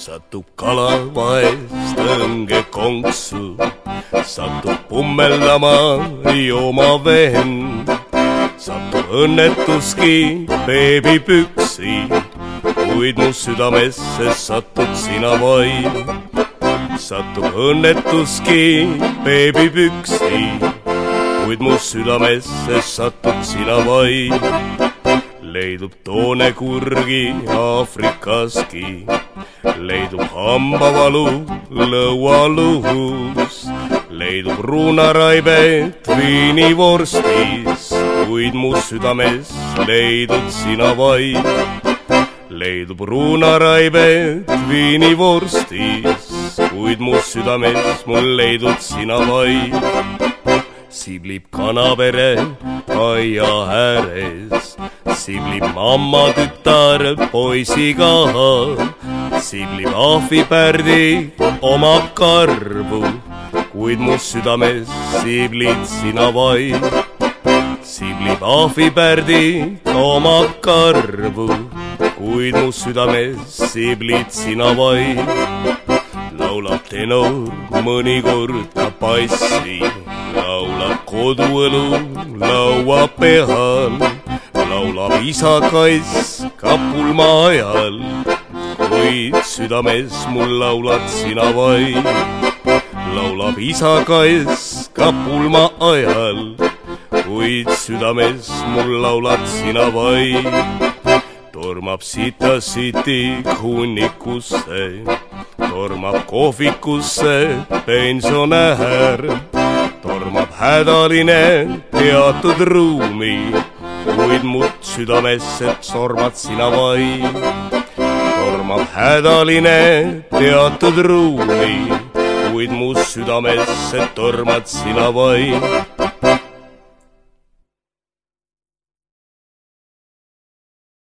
satub kala vahest õngekonksu, satub pummeldama jooma vend, satub õnnetuski beebipüksi, kuid mu südamesse satud sina vaid. satub õnnetuski beebipüksi, kuid mu südamesse satud sina vaid leidub toonekurgi Aafrikaski, leidub hambavalu lõualuhus, leidub ruunaraibet viinivorstis, kuid mu südames leidud sina vaid. leidub ruunaraibet viinivorstis, kuid mu südames mul leidud sina vaid. Siblib kanapere aia ääres, siblib mamma tütar poisiga, siblib ahvipärdi, omab karvu, kuid mu südames siblid sina vaid. siblib ahvipärdi, omab karvu, kuid mu südames siblid sina vaid laulab tenor mõnikord ka bassi, laulab koduõlu laua peal, laulab isa kass ka pulma ajal, kuid südames mul laulad sina vaid. laulab isa kass ka pulma ajal, kuid südames mul laulad sina vaid. tormab sita-siti hunnikusse tormab kohvikusse pensionär, tormab hädaline teatud ruumi, kuid mut südamesse tormad sina vaid. Tormab hädaline teatud ruumi, kuid mu südamesse tormad sina vaid